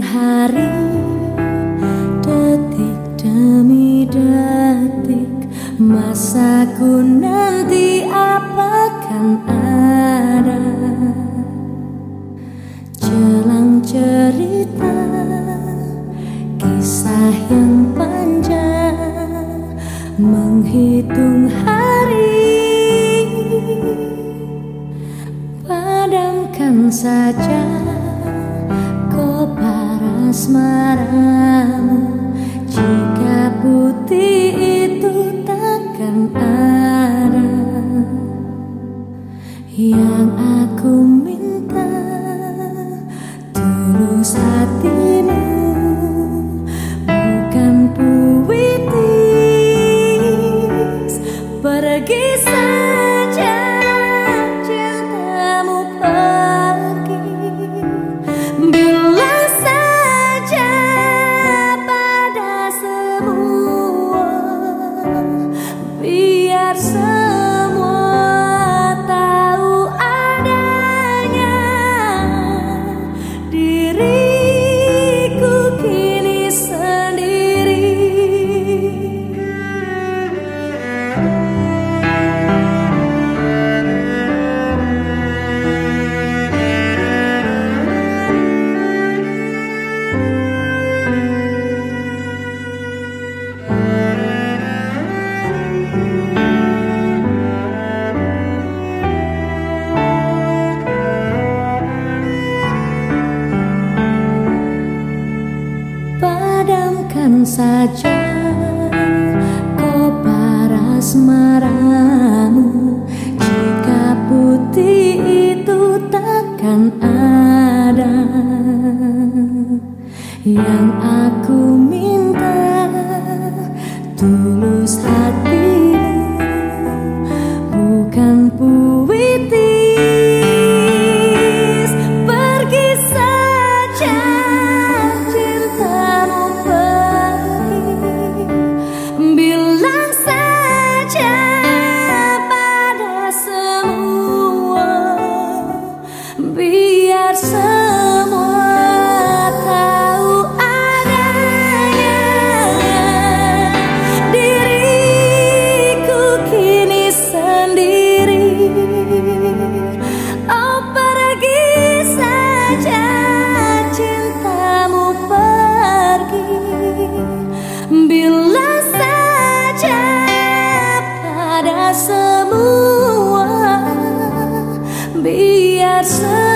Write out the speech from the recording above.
hari Detik demi detik Masaku nanti apakan ada? Jelang cerita Kisah yang panjang Menghitung hari. Padamkan saja asmaramu Jika putih itu takkan ada Yang aku minta Tulus hatimu Bukan puitis Pergi saja myself. Padamkan saja kobar asmaramu Jika putih itu takkan ada Yang aku be at